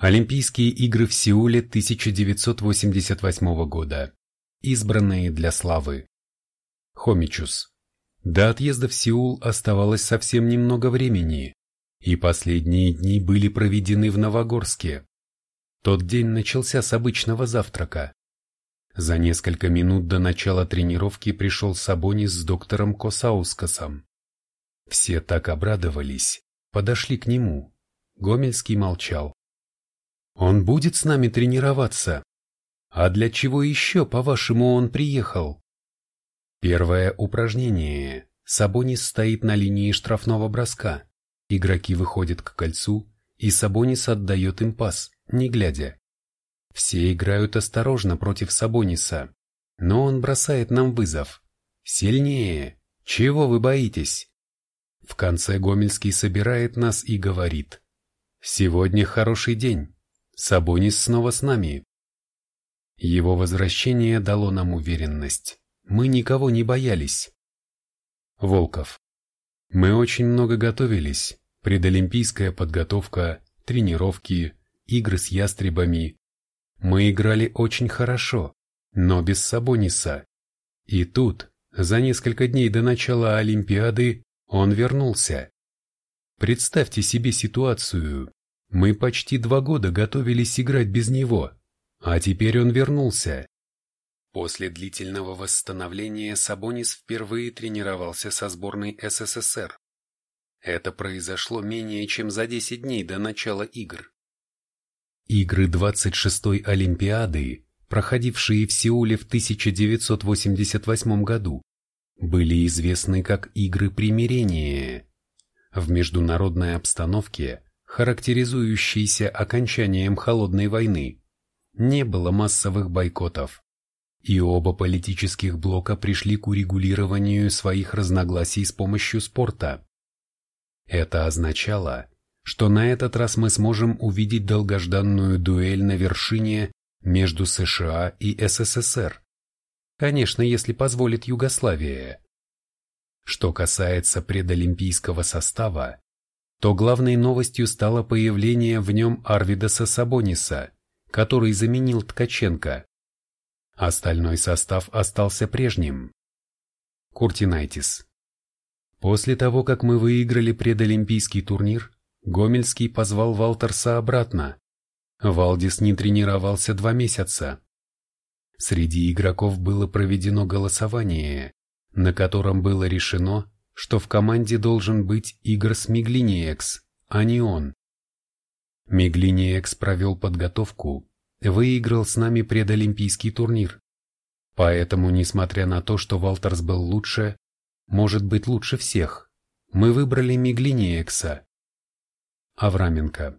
Олимпийские игры в Сеуле 1988 года. Избранные для славы. Хомичус. До отъезда в Сеул оставалось совсем немного времени, и последние дни были проведены в Новогорске. Тот день начался с обычного завтрака. За несколько минут до начала тренировки пришел Сабонис с доктором Косаускасом. Все так обрадовались, подошли к нему. Гомельский молчал. Он будет с нами тренироваться? А для чего еще, по-вашему, он приехал? Первое упражнение. Сабонис стоит на линии штрафного броска. Игроки выходят к кольцу, и Сабонис отдает им пас, не глядя. Все играют осторожно против Сабониса, но он бросает нам вызов. Сильнее! Чего вы боитесь? В конце Гомельский собирает нас и говорит. Сегодня хороший день. Сабонис снова с нами. Его возвращение дало нам уверенность. Мы никого не боялись. Волков. Мы очень много готовились. Предолимпийская подготовка, тренировки, игры с ястребами. Мы играли очень хорошо, но без Сабониса. И тут, за несколько дней до начала Олимпиады, он вернулся. Представьте себе ситуацию. Мы почти два года готовились играть без него, а теперь он вернулся. После длительного восстановления Сабонис впервые тренировался со сборной СССР. Это произошло менее чем за 10 дней до начала игр. Игры 26-й Олимпиады, проходившие в Сеуле в 1988 году, были известны как Игры примирения. В международной обстановке характеризующийся окончанием холодной войны, не было массовых бойкотов, и оба политических блока пришли к урегулированию своих разногласий с помощью спорта. Это означало, что на этот раз мы сможем увидеть долгожданную дуэль на вершине между США и СССР. Конечно, если позволит Югославия. Что касается предолимпийского состава, то главной новостью стало появление в нем Арвидаса Сабониса, который заменил Ткаченко. Остальной состав остался прежним. Куртинайтис. После того, как мы выиграли предолимпийский турнир, Гомельский позвал Валтерса обратно. Валдис не тренировался два месяца. Среди игроков было проведено голосование, на котором было решено, что в команде должен быть Игорь Смиглиниекс, а не он. Миглиниекс провел подготовку, выиграл с нами предолимпийский турнир. Поэтому, несмотря на то, что Валтерс был лучше, может быть лучше всех, мы выбрали Миглиниекса. Авраменко.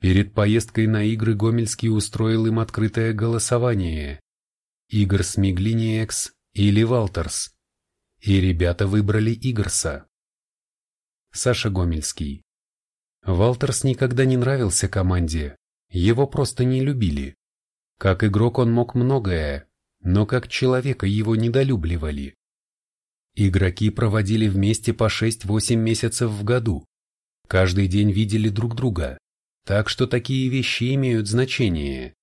Перед поездкой на игры Гомельский устроил им открытое голосование. Игорь Смиглиниекс или Валтерс и ребята выбрали Игорса. Саша Гомельский. Валтерс никогда не нравился команде, его просто не любили. Как игрок он мог многое, но как человека его недолюбливали. Игроки проводили вместе по 6-8 месяцев в году. Каждый день видели друг друга, так что такие вещи имеют значение.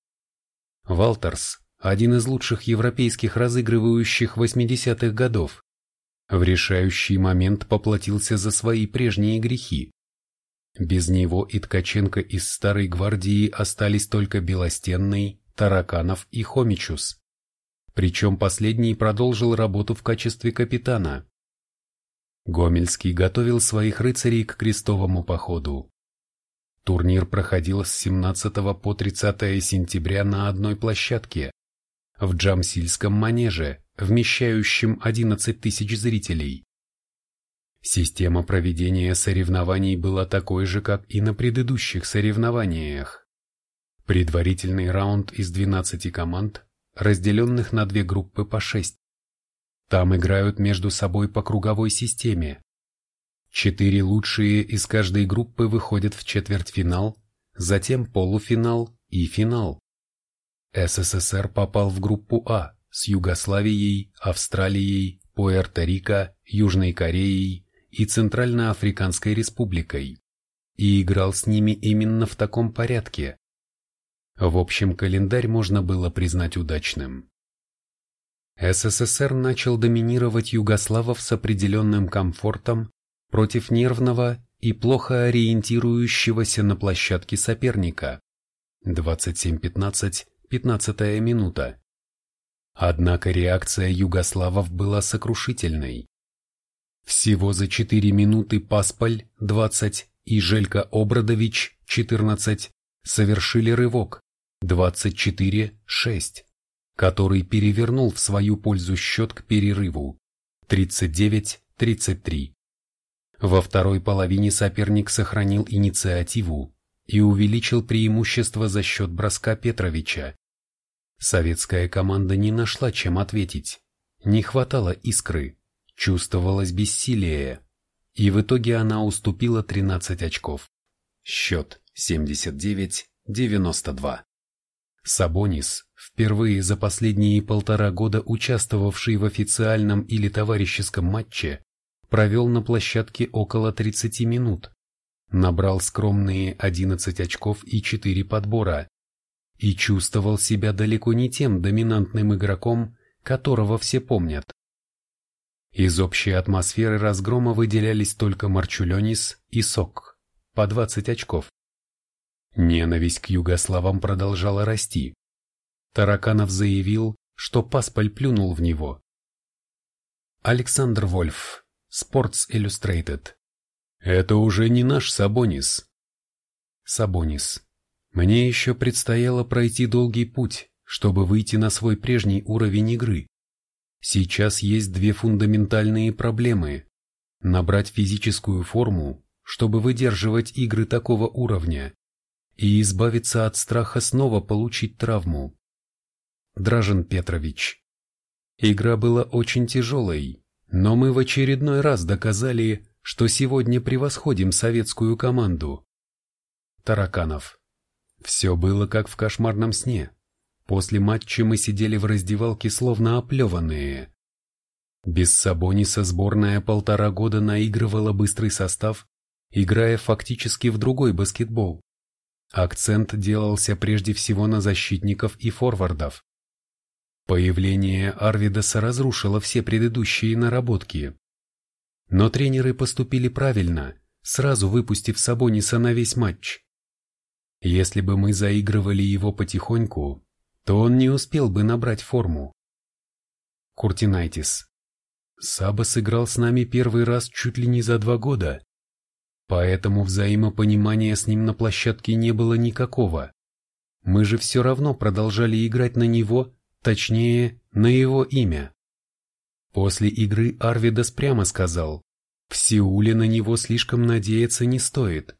Валтерс – один из лучших европейских разыгрывающих 80-х годов, в решающий момент поплатился за свои прежние грехи. Без него и Ткаченко из Старой Гвардии остались только Белостенный, Тараканов и Хомичус. Причем последний продолжил работу в качестве капитана. Гомельский готовил своих рыцарей к крестовому походу. Турнир проходил с 17 по 30 сентября на одной площадке, в Джамсильском манеже, вмещающем 11 тысяч зрителей. Система проведения соревнований была такой же, как и на предыдущих соревнованиях. Предварительный раунд из 12 команд, разделенных на две группы по 6. Там играют между собой по круговой системе. Четыре лучшие из каждой группы выходят в четвертьфинал, затем полуфинал и финал. СССР попал в группу А с Югославией, Австралией, Пуэрто-Рико, Южной Кореей и Центральноафриканской республикой и играл с ними именно в таком порядке, В общем, календарь можно было признать удачным. СССР начал доминировать югославов с определенным комфортом против нервного и плохо ориентирующегося на площадке соперника. 27-15, 15 минута. Однако реакция югославов была сокрушительной. Всего за 4 минуты Паспаль, 20, и Желька Обрадович, 14, совершили рывок, 24-6, который перевернул в свою пользу счет к перерыву, 39-33. Во второй половине соперник сохранил инициативу и увеличил преимущество за счет броска Петровича. Советская команда не нашла чем ответить. Не хватало искры, чувствовалось бессилие. И в итоге она уступила 13 очков. Счет 79-92. Сабонис, впервые за последние полтора года участвовавший в официальном или товарищеском матче, провел на площадке около 30 минут, набрал скромные 11 очков и 4 подбора и чувствовал себя далеко не тем доминантным игроком, которого все помнят. Из общей атмосферы разгрома выделялись только Марчуленис и Сок, по 20 очков. Ненависть к югославам продолжала расти. Тараканов заявил, что Паспаль плюнул в него. Александр Вольф, Sports Illustrated. Это уже не наш Сабонис. Сабонис. Мне еще предстояло пройти долгий путь, чтобы выйти на свой прежний уровень игры. Сейчас есть две фундаментальные проблемы. Набрать физическую форму, чтобы выдерживать игры такого уровня, и избавиться от страха снова получить травму. Дражен Петрович. Игра была очень тяжелой, но мы в очередной раз доказали, что сегодня превосходим советскую команду. Тараканов. Все было как в кошмарном сне. После матча мы сидели в раздевалке словно оплеванные. Без Сабониса сборная полтора года наигрывала быстрый состав, играя фактически в другой баскетбол. Акцент делался прежде всего на защитников и форвардов. Появление Арвидаса разрушило все предыдущие наработки. Но тренеры поступили правильно, сразу выпустив Сабониса на весь матч. Если бы мы заигрывали его потихоньку, то он не успел бы набрать форму. Куртинайтис. Саба сыграл с нами первый раз чуть ли не за два года, поэтому взаимопонимания с ним на площадке не было никакого. Мы же все равно продолжали играть на него Точнее, на его имя. После игры Арвидас прямо сказал, в Сеуле на него слишком надеяться не стоит.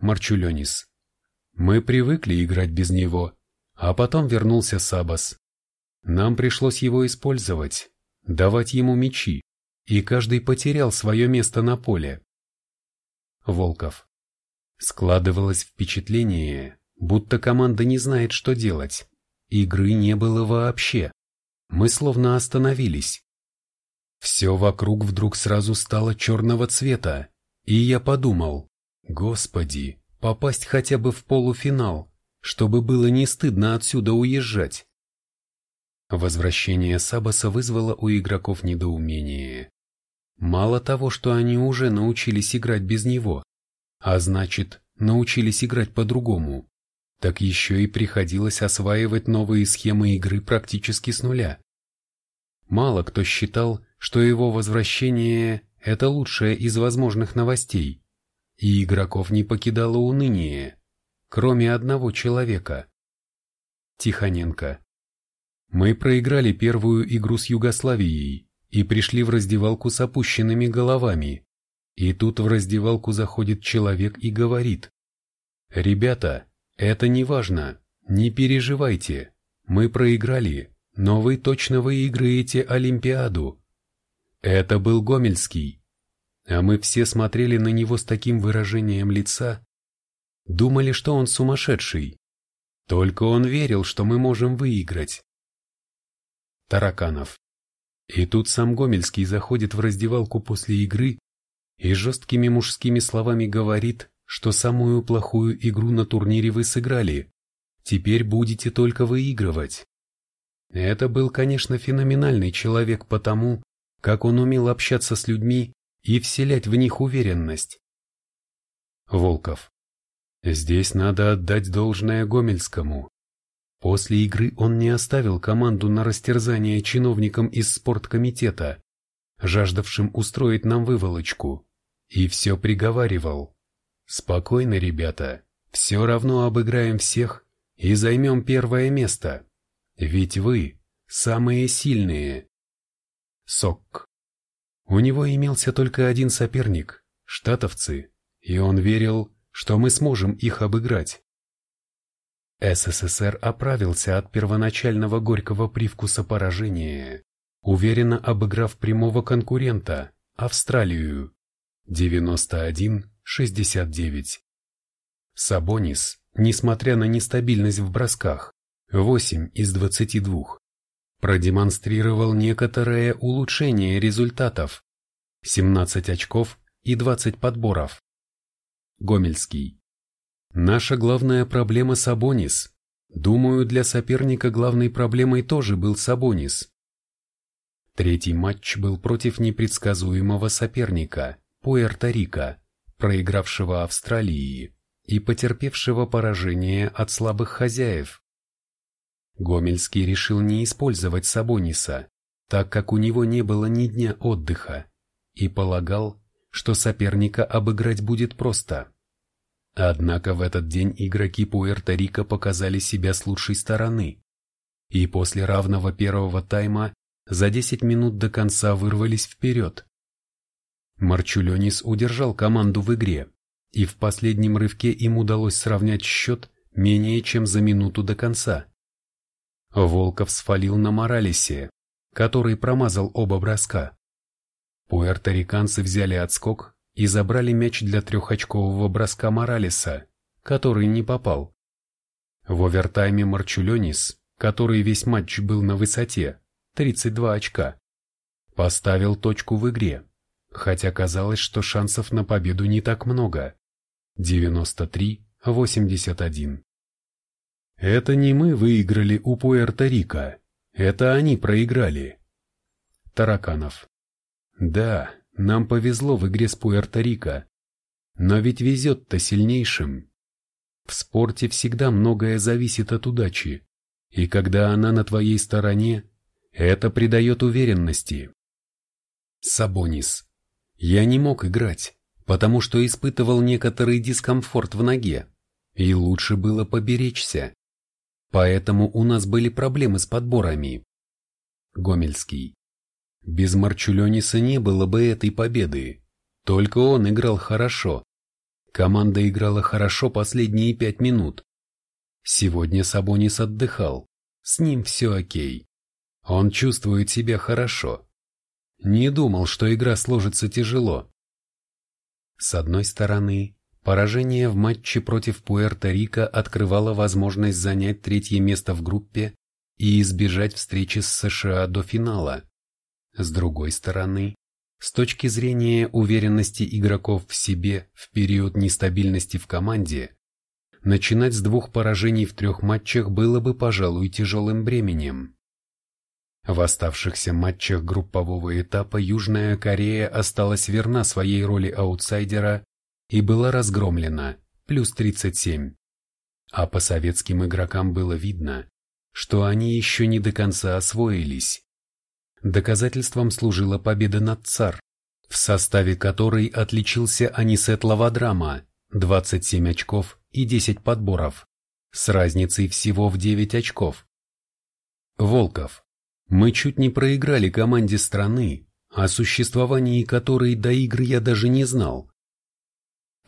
Марчуленис. Мы привыкли играть без него, а потом вернулся Сабас. Нам пришлось его использовать, давать ему мячи, и каждый потерял свое место на поле. Волков. Складывалось впечатление, будто команда не знает, что делать. Игры не было вообще. Мы словно остановились. Все вокруг вдруг сразу стало черного цвета, и я подумал, господи, попасть хотя бы в полуфинал, чтобы было не стыдно отсюда уезжать. Возвращение Сабаса вызвало у игроков недоумение. Мало того, что они уже научились играть без него, а значит, научились играть по-другому, так еще и приходилось осваивать новые схемы игры практически с нуля. Мало кто считал, что его возвращение – это лучшее из возможных новостей, и игроков не покидало уныние, кроме одного человека. Тихоненко. Мы проиграли первую игру с Югославией и пришли в раздевалку с опущенными головами. И тут в раздевалку заходит человек и говорит, «Ребята, это не важно, не переживайте. Мы проиграли, но вы точно выиграете Олимпиаду. Это был Гомельский. А мы все смотрели на него с таким выражением лица. Думали, что он сумасшедший. Только он верил, что мы можем выиграть. Тараканов. И тут сам Гомельский заходит в раздевалку после игры и жесткими мужскими словами говорит, что самую плохую игру на турнире вы сыграли. теперь будете только выигрывать. Это был, конечно, феноменальный человек потому, как он умел общаться с людьми и вселять в них уверенность. Волков. Здесь надо отдать должное Гомельскому. После игры он не оставил команду на растерзание чиновникам из спорткомитета, жаждавшим устроить нам выволочку, и все приговаривал. Спокойно, ребята, все равно обыграем всех и займем первое место. Ведь вы самые сильные. Сок. У него имелся только один соперник – штатовцы, и он верил, что мы сможем их обыграть. СССР оправился от первоначального горького привкуса поражения, уверенно обыграв прямого конкурента – Австралию 91-69. Сабонис, несмотря на нестабильность в бросках, 8 из 22, продемонстрировал некоторое улучшение результатов, 17 очков и 20 подборов. Гомельский. Наша главная проблема Сабонис. Думаю, для соперника главной проблемой тоже был Сабонис. Третий матч был против непредсказуемого соперника, Пуэрто-Рико, проигравшего Австралии и потерпевшего поражение от слабых хозяев. Гомельский решил не использовать Сабониса, так как у него не было ни дня отдыха, и полагал, что соперника обыграть будет просто. Однако в этот день игроки Пуэрто-Рико показали себя с лучшей стороны, и после равного первого тайма за 10 минут до конца вырвались вперед. Марчуленис удержал команду в игре, и в последнем рывке им удалось сравнять счет менее чем за минуту до конца. Волков сфалил на Моралесе, который промазал оба броска. Пуэрториканцы взяли отскок и забрали мяч для трехочкового броска Моралеса, который не попал. В овертайме Марчуленис, который весь матч был на высоте, 32 очка, поставил точку в игре хотя казалось, что шансов на победу не так много. 93-81. Это не мы выиграли у Пуэрто-Рико, это они проиграли. Тараканов. Да, нам повезло в игре с Пуэрто-Рико, но ведь везет-то сильнейшим. В спорте всегда многое зависит от удачи, и когда она на твоей стороне, это придает уверенности. Сабонис. Я не мог играть, потому что испытывал некоторый дискомфорт в ноге, и лучше было поберечься. Поэтому у нас были проблемы с подборами. Гомельский. Без Марчулениса не было бы этой победы. Только он играл хорошо. Команда играла хорошо последние пять минут. Сегодня Сабонис отдыхал. С ним все окей. Он чувствует себя хорошо. Не думал, что игра сложится тяжело. С одной стороны, поражение в матче против Пуэрто-Рико открывало возможность занять третье место в группе и избежать встречи с США до финала. С другой стороны, с точки зрения уверенности игроков в себе в период нестабильности в команде, начинать с двух поражений в трех матчах было бы, пожалуй, тяжелым бременем. В оставшихся матчах группового этапа Южная Корея осталась верна своей роли аутсайдера и была разгромлена, плюс 37. А по советским игрокам было видно, что они еще не до конца освоились. Доказательством служила победа над ЦАР, в составе которой отличился Анисет Лавадрама, 27 очков и 10 подборов, с разницей всего в 9 очков. Волков, мы чуть не проиграли команде страны, о существовании которой до игры я даже не знал.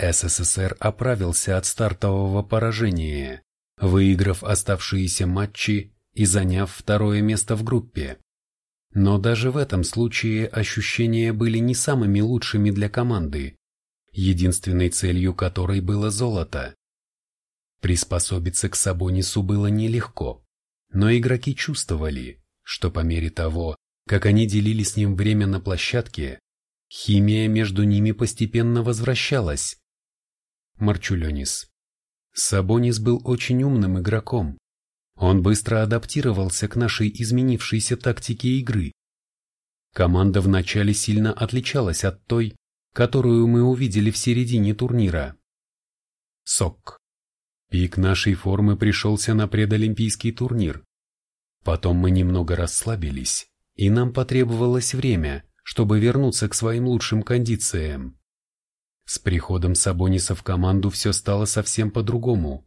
СССР оправился от стартового поражения, выиграв оставшиеся матчи и заняв второе место в группе. Но даже в этом случае ощущения были не самыми лучшими для команды, единственной целью которой было золото. Приспособиться к Сабонису было нелегко, но игроки чувствовали, что по мере того, как они делили с ним время на площадке, химия между ними постепенно возвращалась. Марчуленис. Сабонис был очень умным игроком. Он быстро адаптировался к нашей изменившейся тактике игры. Команда вначале сильно отличалась от той, которую мы увидели в середине турнира. СОК. Пик нашей формы пришелся на предолимпийский турнир. Потом мы немного расслабились, и нам потребовалось время, чтобы вернуться к своим лучшим кондициям. С приходом Сабониса в команду все стало совсем по-другому.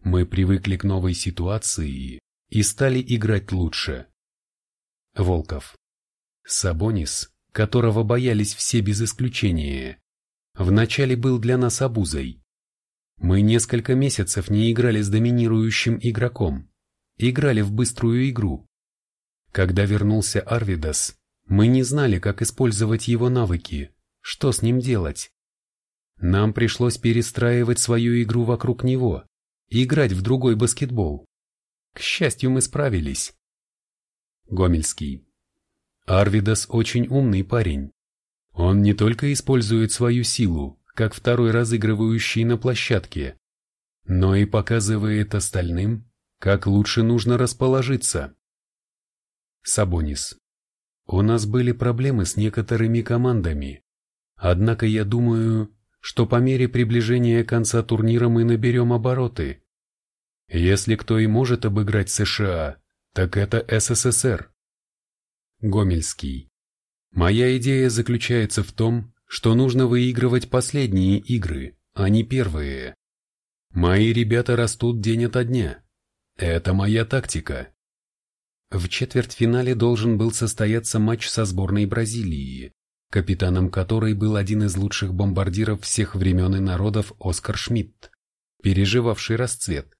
Мы привыкли к новой ситуации и стали играть лучше. Волков. Сабонис, которого боялись все без исключения, вначале был для нас обузой. Мы несколько месяцев не играли с доминирующим игроком, играли в быструю игру. Когда вернулся Арвидас, мы не знали, как использовать его навыки, что с ним делать. Нам пришлось перестраивать свою игру вокруг него, играть в другой баскетбол. К счастью, мы справились. Гомельский. Арвидас очень умный парень. Он не только использует свою силу, как второй разыгрывающий на площадке, но и показывает остальным, как лучше нужно расположиться. Сабонис. У нас были проблемы с некоторыми командами, однако я думаю, что по мере приближения конца турнира мы наберем обороты. Если кто и может обыграть США, так это СССР. Гомельский. Моя идея заключается в том, что нужно выигрывать последние игры, а не первые. Мои ребята растут день ото дня. Это моя тактика. В четвертьфинале должен был состояться матч со сборной Бразилии капитаном которой был один из лучших бомбардиров всех времен и народов Оскар Шмидт, переживавший расцвет.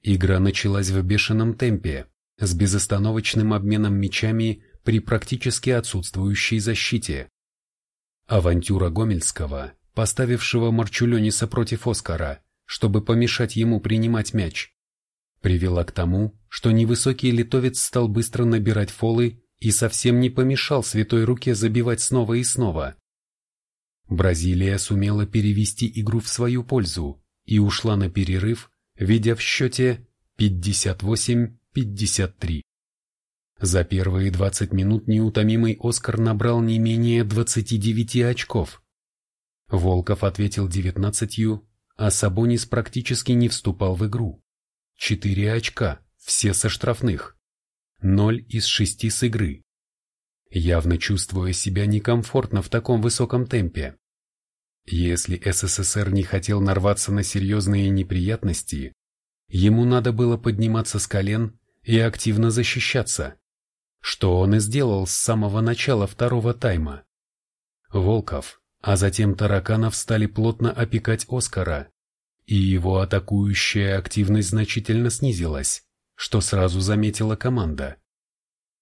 Игра началась в бешеном темпе, с безостановочным обменом мячами при практически отсутствующей защите. Авантюра Гомельского, поставившего Марчулениса против Оскара, чтобы помешать ему принимать мяч, привела к тому, что невысокий литовец стал быстро набирать фолы и совсем не помешал святой руке забивать снова и снова. Бразилия сумела перевести игру в свою пользу и ушла на перерыв, ведя в счете 58-53. За первые 20 минут неутомимый Оскар набрал не менее 29 очков. Волков ответил 19, а Сабонис практически не вступал в игру. 4 очка, все со штрафных. 0 из 6 с игры. Явно чувствуя себя некомфортно в таком высоком темпе. Если СССР не хотел нарваться на серьезные неприятности, ему надо было подниматься с колен и активно защищаться, что он и сделал с самого начала второго тайма. Волков, а затем Тараканов стали плотно опекать Оскара, и его атакующая активность значительно снизилась что сразу заметила команда.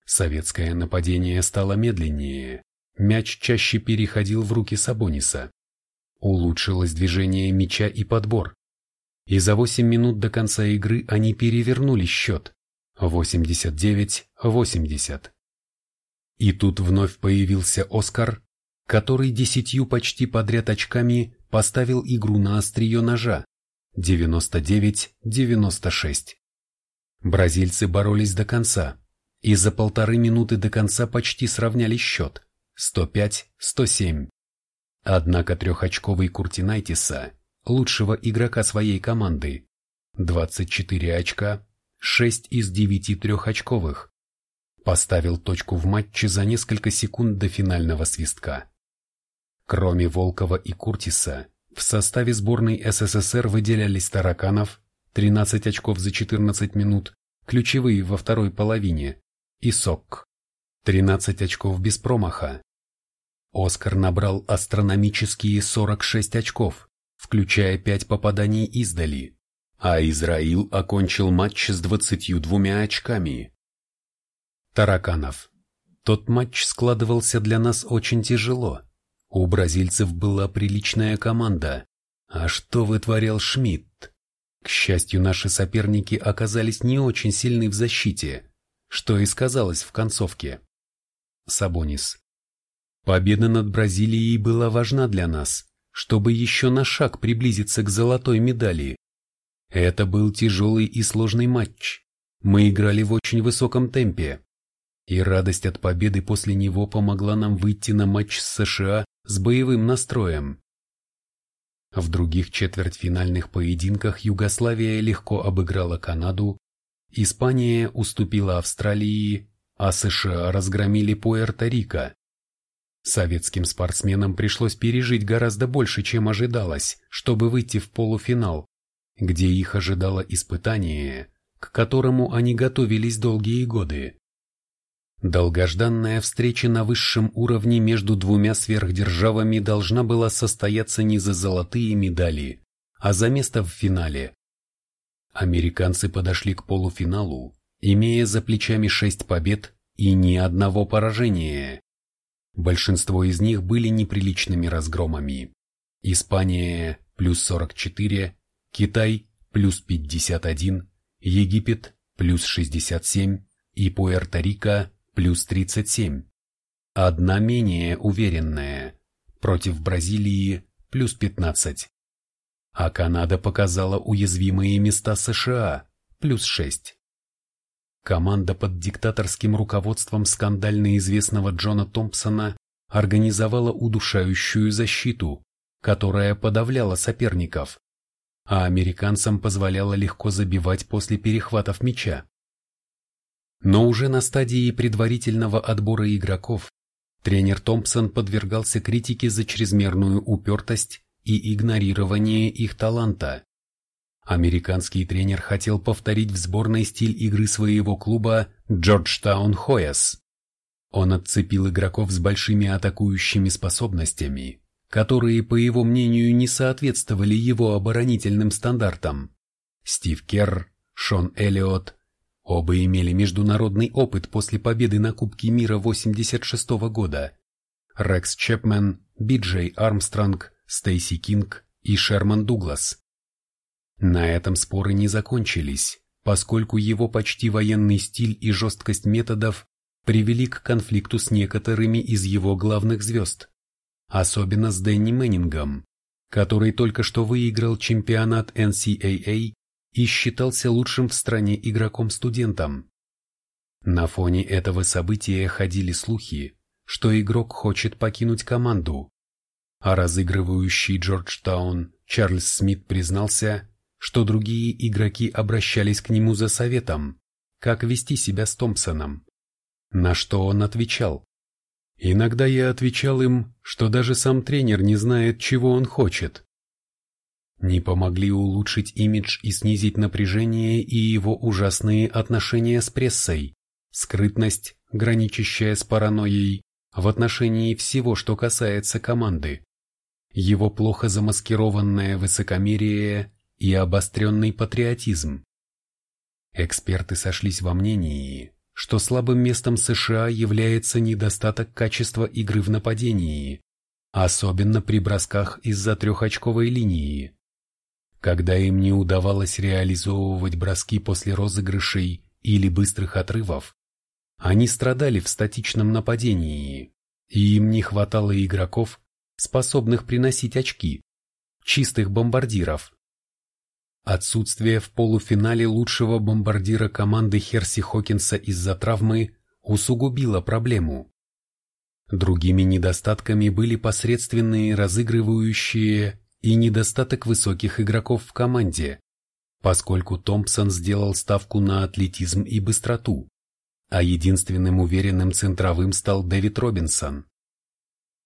Советское нападение стало медленнее, мяч чаще переходил в руки Сабониса. Улучшилось движение мяча и подбор. И за 8 минут до конца игры они перевернули счет 89-80. И тут вновь появился Оскар, который десятью почти подряд очками поставил игру на острие ножа 99-96. Бразильцы боролись до конца, и за полторы минуты до конца почти сравняли счет 105-107. Однако трехочковый Куртинайтиса, лучшего игрока своей команды, 24 очка, 6 из 9 трехочковых, поставил точку в матче за несколько секунд до финального свистка. Кроме Волкова и Куртиса, в составе сборной СССР выделялись Тараканов, 13 очков за 14 минут, ключевые во второй половине, и Сок, 13 очков без промаха. Оскар набрал астрономические 46 очков, включая 5 попаданий издали, а Израил окончил матч с 22 очками. Тараканов. Тот матч складывался для нас очень тяжело. У бразильцев была приличная команда. А что вытворял Шмидт? К счастью, наши соперники оказались не очень сильны в защите, что и сказалось в концовке. Сабонис. Победа над Бразилией была важна для нас, чтобы еще на шаг приблизиться к золотой медали. Это был тяжелый и сложный матч. Мы играли в очень высоком темпе. И радость от победы после него помогла нам выйти на матч с США с боевым настроем. В других четвертьфинальных поединках Югославия легко обыграла Канаду, Испания уступила Австралии, а США разгромили Пуэрто-Рико. Советским спортсменам пришлось пережить гораздо больше, чем ожидалось, чтобы выйти в полуфинал, где их ожидало испытание, к которому они готовились долгие годы. Долгожданная встреча на высшем уровне между двумя сверхдержавами должна была состояться не за золотые медали, а за место в финале. Американцы подошли к полуфиналу, имея за плечами шесть побед и ни одного поражения. Большинство из них были неприличными разгромами. Испания плюс 44, Китай плюс 51, Египет плюс 67 и Пуэрто-Рико плюс 37. Одна менее уверенная, против Бразилии плюс 15. А Канада показала уязвимые места США плюс 6. Команда под диктаторским руководством скандально известного Джона Томпсона организовала удушающую защиту, которая подавляла соперников, а американцам позволяла легко забивать после перехватов мяча. Но уже на стадии предварительного отбора игроков тренер Томпсон подвергался критике за чрезмерную упертость и игнорирование их таланта. Американский тренер хотел повторить в сборной стиль игры своего клуба Джорджтаун Хояс. Он отцепил игроков с большими атакующими способностями, которые, по его мнению, не соответствовали его оборонительным стандартам. Стив Керр, Шон Эллиот, Оба имели международный опыт после победы на Кубке мира 86 года. Рекс Чепмен, Биджей Армстронг, Стейси Кинг и Шерман Дуглас. На этом споры не закончились, поскольку его почти военный стиль и жесткость методов привели к конфликту с некоторыми из его главных звезд, особенно с Дэнни Мэннингом, который только что выиграл чемпионат NCAA и считался лучшим в стране игроком-студентом. На фоне этого события ходили слухи, что игрок хочет покинуть команду, а разыгрывающий Джорджтаун Чарльз Смит признался, что другие игроки обращались к нему за советом, как вести себя с Томпсоном. На что он отвечал. Иногда я отвечал им, что даже сам тренер не знает, чего он хочет, не помогли улучшить имидж и снизить напряжение и его ужасные отношения с прессой, скрытность, граничащая с паранойей, в отношении всего, что касается команды, его плохо замаскированное высокомерие и обостренный патриотизм. Эксперты сошлись во мнении, что слабым местом США является недостаток качества игры в нападении, особенно при бросках из-за трехочковой линии. Когда им не удавалось реализовывать броски после розыгрышей или быстрых отрывов, они страдали в статичном нападении, и им не хватало игроков, способных приносить очки, чистых бомбардиров. Отсутствие в полуфинале лучшего бомбардира команды Херси Хокинса из-за травмы усугубило проблему. Другими недостатками были посредственные разыгрывающие и недостаток высоких игроков в команде, поскольку Томпсон сделал ставку на атлетизм и быстроту, а единственным уверенным центровым стал Дэвид Робинсон.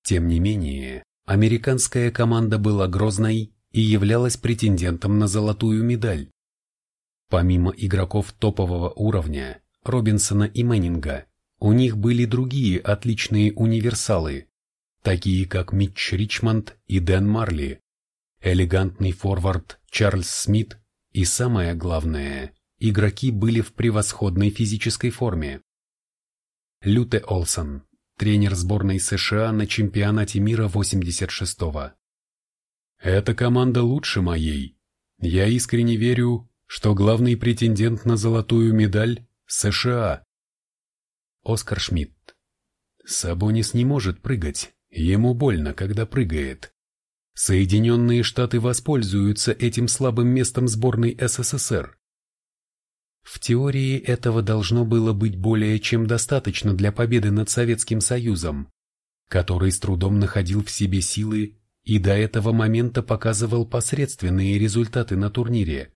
Тем не менее, американская команда была грозной и являлась претендентом на золотую медаль. Помимо игроков топового уровня, Робинсона и Мэннинга, у них были другие отличные универсалы, такие как Митч Ричмонд и Дэн Марли, элегантный форвард Чарльз Смит и самое главное, игроки были в превосходной физической форме. Люте Олсон, тренер сборной США на чемпионате мира 86-го. Эта команда лучше моей. Я искренне верю, что главный претендент на золотую медаль – США. Оскар Шмидт. Сабонис не может прыгать, ему больно, когда прыгает. Соединенные Штаты воспользуются этим слабым местом сборной СССР. В теории этого должно было быть более чем достаточно для победы над Советским Союзом, который с трудом находил в себе силы и до этого момента показывал посредственные результаты на турнире.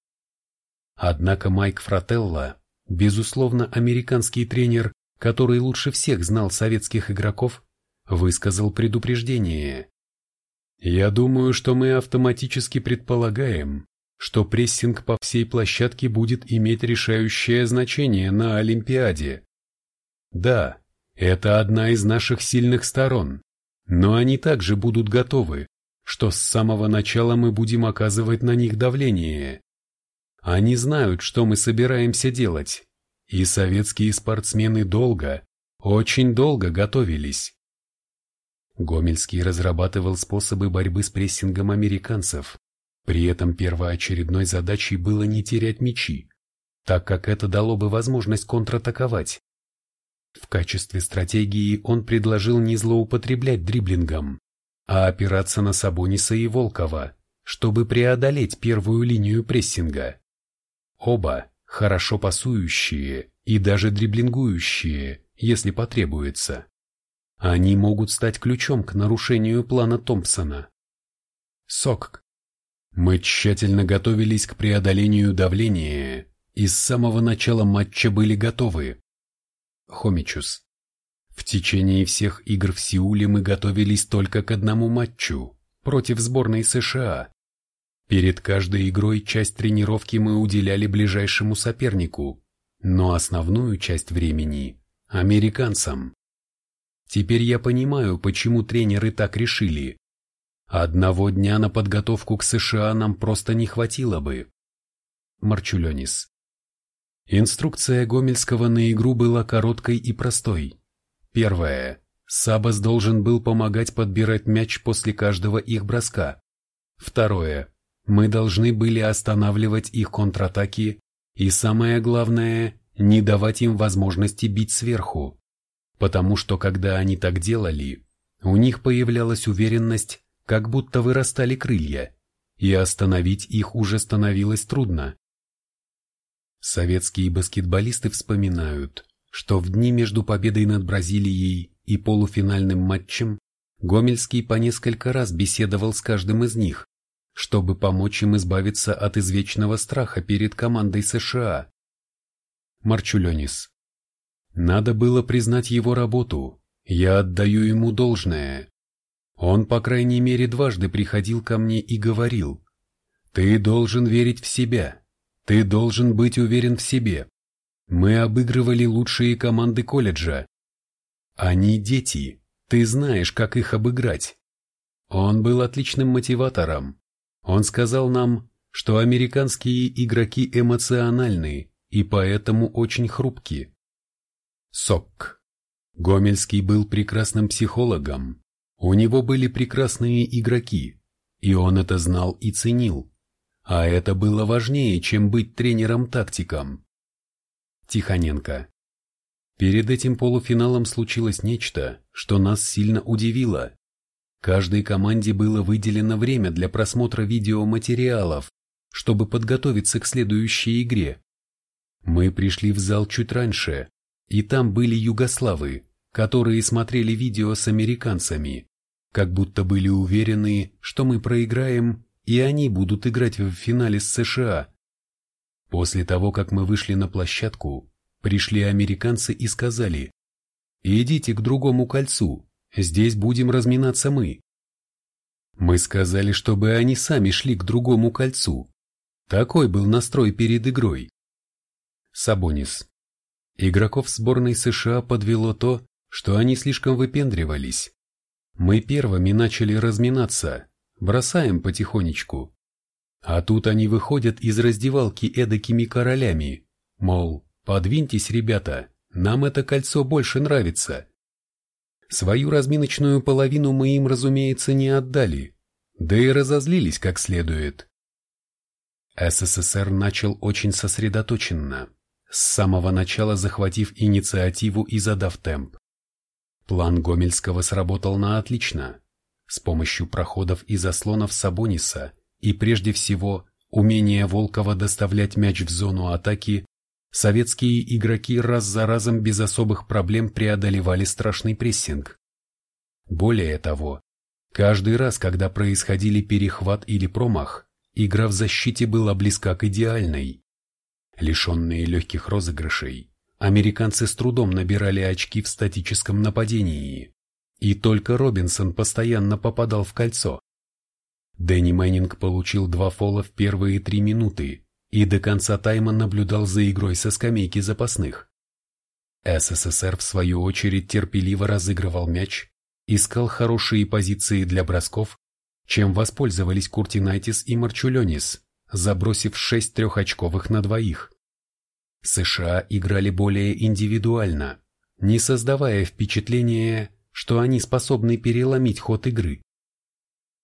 Однако Майк Фрателло, безусловно американский тренер, который лучше всех знал советских игроков, высказал предупреждение. «Я думаю, что мы автоматически предполагаем, что прессинг по всей площадке будет иметь решающее значение на Олимпиаде. Да, это одна из наших сильных сторон, но они также будут готовы, что с самого начала мы будем оказывать на них давление. Они знают, что мы собираемся делать, и советские спортсмены долго, очень долго готовились. Гомельский разрабатывал способы борьбы с прессингом американцев. При этом первоочередной задачей было не терять мячи, так как это дало бы возможность контратаковать. В качестве стратегии он предложил не злоупотреблять дриблингом, а опираться на Сабониса и Волкова, чтобы преодолеть первую линию прессинга. Оба хорошо пасующие и даже дриблингующие, если потребуется. Они могут стать ключом к нарушению плана Томпсона. СОК. Мы тщательно готовились к преодолению давления и с самого начала матча были готовы. Хомичус. В течение всех игр в Сеуле мы готовились только к одному матчу против сборной США. Перед каждой игрой часть тренировки мы уделяли ближайшему сопернику, но основную часть времени – американцам. Теперь я понимаю, почему тренеры так решили. Одного дня на подготовку к США нам просто не хватило бы. Марчуленис. Инструкция Гомельского на игру была короткой и простой. Первое. Сабас должен был помогать подбирать мяч после каждого их броска. Второе. Мы должны были останавливать их контратаки и, самое главное, не давать им возможности бить сверху. Потому что когда они так делали, у них появлялась уверенность, как будто вырастали крылья, и остановить их уже становилось трудно. Советские баскетболисты вспоминают, что в дни между победой над Бразилией и полуфинальным матчем Гомельский по несколько раз беседовал с каждым из них, чтобы помочь им избавиться от извечного страха перед командой США. Марчуленис. Надо было признать его работу, я отдаю ему должное. Он, по крайней мере, дважды приходил ко мне и говорил, «Ты должен верить в себя, ты должен быть уверен в себе, мы обыгрывали лучшие команды колледжа. Они дети, ты знаешь, как их обыграть. Он был отличным мотиватором. Он сказал нам, что американские игроки эмоциональны и поэтому очень хрупки. Сок. Гомельский был прекрасным психологом. У него были прекрасные игроки, и он это знал и ценил. А это было важнее, чем быть тренером-тактиком. Тихоненко. Перед этим полуфиналом случилось нечто, что нас сильно удивило. Каждой команде было выделено время для просмотра видеоматериалов, чтобы подготовиться к следующей игре. Мы пришли в зал чуть раньше, и там были югославы, которые смотрели видео с американцами, как будто были уверены, что мы проиграем, и они будут играть в финале с США. После того, как мы вышли на площадку, пришли американцы и сказали, «Идите к другому кольцу, здесь будем разминаться мы». Мы сказали, чтобы они сами шли к другому кольцу. Такой был настрой перед игрой. Сабонис. Игроков сборной США подвело то, что они слишком выпендривались. Мы первыми начали разминаться, бросаем потихонечку. А тут они выходят из раздевалки эдакими королями, мол, подвиньтесь, ребята, нам это кольцо больше нравится. Свою разминочную половину мы им, разумеется, не отдали, да и разозлились как следует. СССР начал очень сосредоточенно, с самого начала захватив инициативу и задав темп. План Гомельского сработал на отлично. с помощью проходов и заслонов Сабониса и прежде всего умения Волкова доставлять мяч в зону атаки, советские игроки раз за разом без особых проблем преодолевали страшный прессинг. Более того, каждый раз, когда происходили перехват или промах, игра в защите была близка к идеальной. Лишенные легких розыгрышей, американцы с трудом набирали очки в статическом нападении. И только Робинсон постоянно попадал в кольцо. Дэнни Мэннинг получил два фола в первые три минуты и до конца тайма наблюдал за игрой со скамейки запасных. СССР в свою очередь терпеливо разыгрывал мяч, искал хорошие позиции для бросков, чем воспользовались Куртинайтис и Марчуленис, забросив шесть трехочковых на двоих. США играли более индивидуально, не создавая впечатления, что они способны переломить ход игры.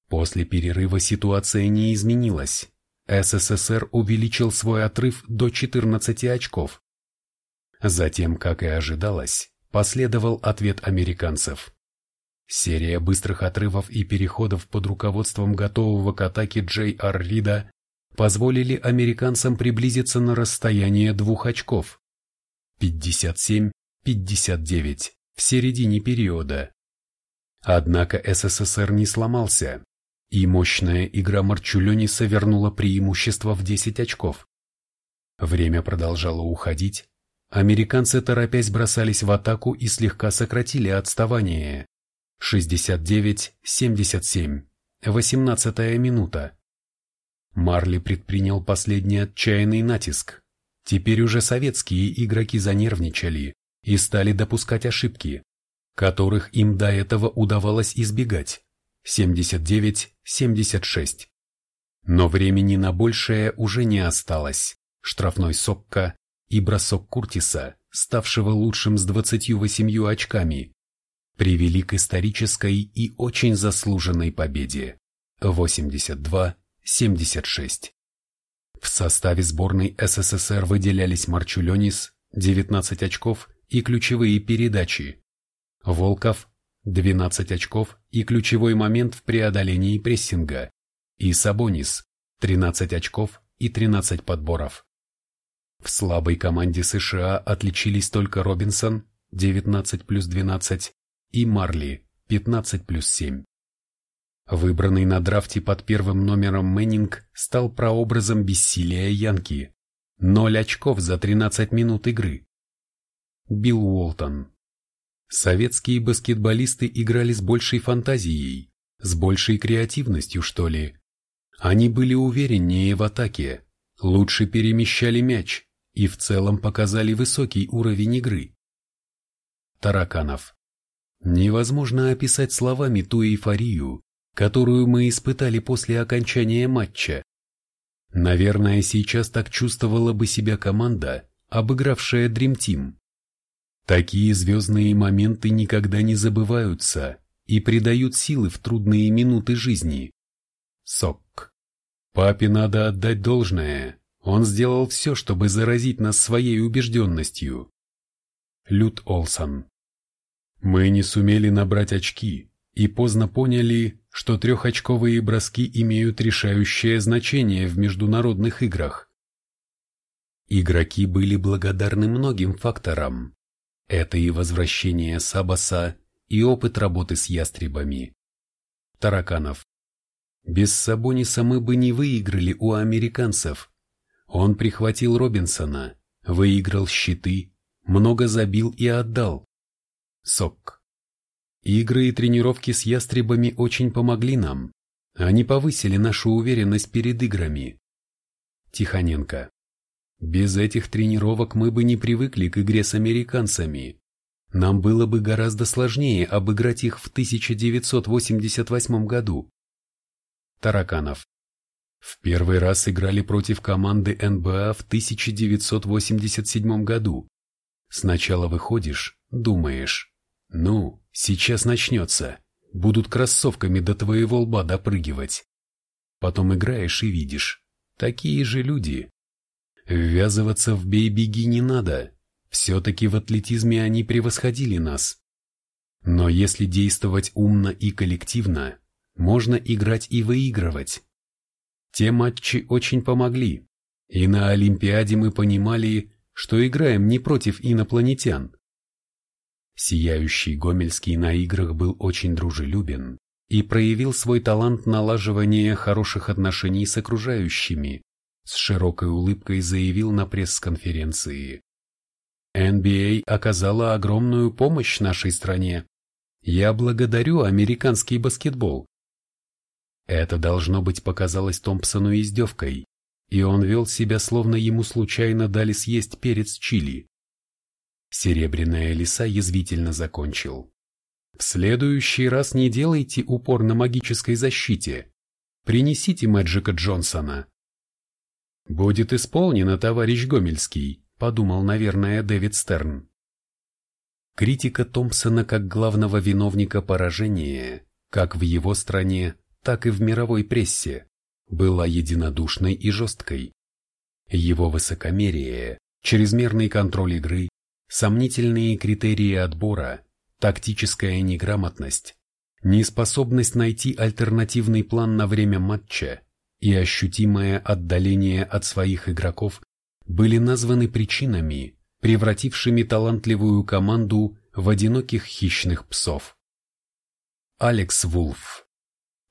После перерыва ситуация не изменилась. СССР увеличил свой отрыв до 14 очков. Затем, как и ожидалось, последовал ответ американцев. Серия быстрых отрывов и переходов под руководством готового к атаке Джей Ар Рида позволили американцам приблизиться на расстояние двух очков. 57-59 в середине периода. Однако СССР не сломался, и мощная игра Марчулениса вернула преимущество в 10 очков. Время продолжало уходить, американцы торопясь бросались в атаку и слегка сократили отставание. 69-77, 18 минута. Марли предпринял последний отчаянный натиск. Теперь уже советские игроки занервничали и стали допускать ошибки, которых им до этого удавалось избегать. 79-76. Но времени на большее уже не осталось. Штрафной Сокка и бросок Куртиса, ставшего лучшим с 28 очками, привели к исторической и очень заслуженной победе. 82 76. В составе сборной СССР выделялись Марчуленис, 19 очков и ключевые передачи, Волков, 12 очков и ключевой момент в преодолении прессинга, и Сабонис, 13 очков и 13 подборов. В слабой команде США отличились только Робинсон, 19 плюс 12, и Марли, 15 плюс 7. Выбранный на драфте под первым номером Мэннинг стал прообразом бессилия Янки. Ноль очков за 13 минут игры. Билл Уолтон. Советские баскетболисты играли с большей фантазией, с большей креативностью, что ли. Они были увереннее в атаке, лучше перемещали мяч и в целом показали высокий уровень игры. Тараканов. Невозможно описать словами ту эйфорию, которую мы испытали после окончания матча. Наверное, сейчас так чувствовала бы себя команда, обыгравшая Dream Team. Такие звездные моменты никогда не забываются и придают силы в трудные минуты жизни. Сок. Папе надо отдать должное. Он сделал все, чтобы заразить нас своей убежденностью. Люд Олсон. Мы не сумели набрать очки и поздно поняли, что трехочковые броски имеют решающее значение в международных играх. Игроки были благодарны многим факторам. Это и возвращение Сабаса, и опыт работы с ястребами. Тараканов. Без Сабониса мы бы не выиграли у американцев. Он прихватил Робинсона, выиграл щиты, много забил и отдал. Сок. Игры и тренировки с ястребами очень помогли нам. Они повысили нашу уверенность перед играми. Тихоненко. Без этих тренировок мы бы не привыкли к игре с американцами. Нам было бы гораздо сложнее обыграть их в 1988 году. Тараканов. В первый раз играли против команды НБА в 1987 году. Сначала выходишь, думаешь, ну, сейчас начнется. Будут кроссовками до твоего лба допрыгивать. Потом играешь и видишь. Такие же люди. Ввязываться в бей-беги не надо. Все-таки в атлетизме они превосходили нас. Но если действовать умно и коллективно, можно играть и выигрывать. Те матчи очень помогли, и на Олимпиаде мы понимали, что играем не против инопланетян. Сияющий Гомельский на играх был очень дружелюбен и проявил свой талант налаживания хороших отношений с окружающими, с широкой улыбкой заявил на пресс-конференции. NBA оказала огромную помощь нашей стране. Я благодарю американский баскетбол. Это, должно быть, показалось Томпсону издевкой, и он вел себя, словно ему случайно дали съесть перец чили. Серебряная лиса язвительно закончил. В следующий раз не делайте упор на магической защите. Принесите Мэджика Джонсона. Будет исполнено, товарищ Гомельский, подумал, наверное, Дэвид Стерн. Критика Томпсона как главного виновника поражения, как в его стране, так и в мировой прессе, была единодушной и жесткой. Его высокомерие, чрезмерный контроль игры, сомнительные критерии отбора, тактическая неграмотность, неспособность найти альтернативный план на время матча и ощутимое отдаление от своих игроков были названы причинами, превратившими талантливую команду в одиноких хищных псов. Алекс Вулф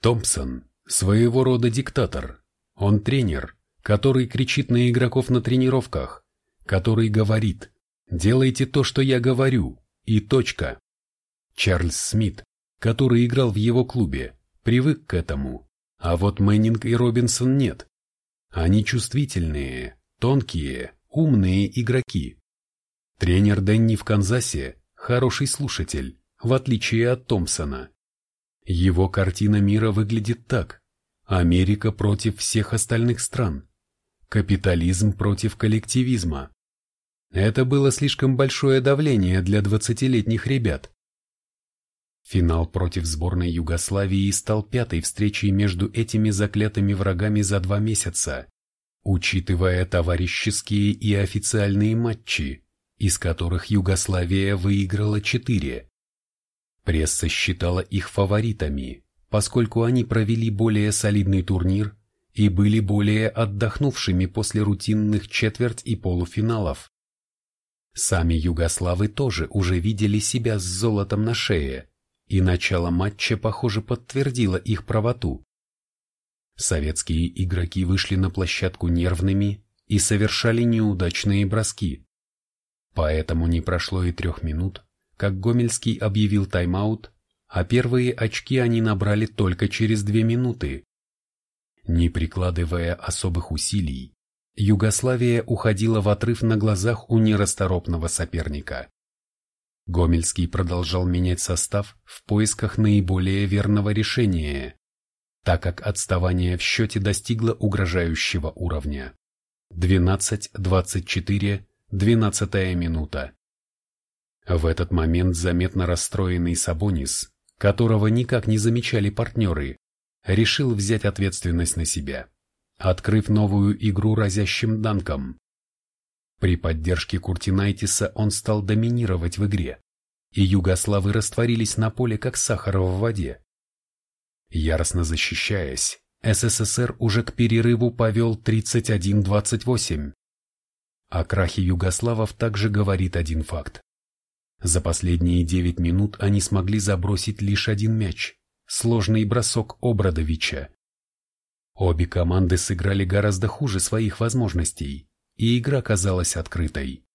Томпсон – своего рода диктатор. Он тренер, который кричит на игроков на тренировках, который говорит «делайте то, что я говорю» и точка. Чарльз Смит, который играл в его клубе, привык к этому, а вот Мэннинг и Робинсон нет. Они чувствительные, тонкие, умные игроки. Тренер Дэнни в Канзасе – хороший слушатель, в отличие от Томпсона. Его картина мира выглядит так. Америка против всех остальных стран. Капитализм против коллективизма. Это было слишком большое давление для двадцатилетних ребят. Финал против сборной Югославии стал пятой встречей между этими заклятыми врагами за два месяца, учитывая товарищеские и официальные матчи, из которых Югославия выиграла четыре. Пресса считала их фаворитами, поскольку они провели более солидный турнир и были более отдохнувшими после рутинных четверть и полуфиналов. Сами югославы тоже уже видели себя с золотом на шее, и начало матча, похоже, подтвердило их правоту. Советские игроки вышли на площадку нервными и совершали неудачные броски. Поэтому не прошло и трех минут, как Гомельский объявил тайм-аут, а первые очки они набрали только через две минуты. Не прикладывая особых усилий, Югославия уходила в отрыв на глазах у нерасторопного соперника. Гомельский продолжал менять состав в поисках наиболее верного решения, так как отставание в счете достигло угрожающего уровня. 12-24, 12 минута. В этот момент заметно расстроенный Сабонис, которого никак не замечали партнеры, решил взять ответственность на себя, открыв новую игру разящим данком. При поддержке Куртинайтиса он стал доминировать в игре, и югославы растворились на поле как сахар в воде. Яростно защищаясь, СССР уже к перерыву повел 31-28. О крахе югославов также говорит один факт. За последние девять минут они смогли забросить лишь один мяч – сложный бросок Обрадовича. Обе команды сыграли гораздо хуже своих возможностей, и игра казалась открытой.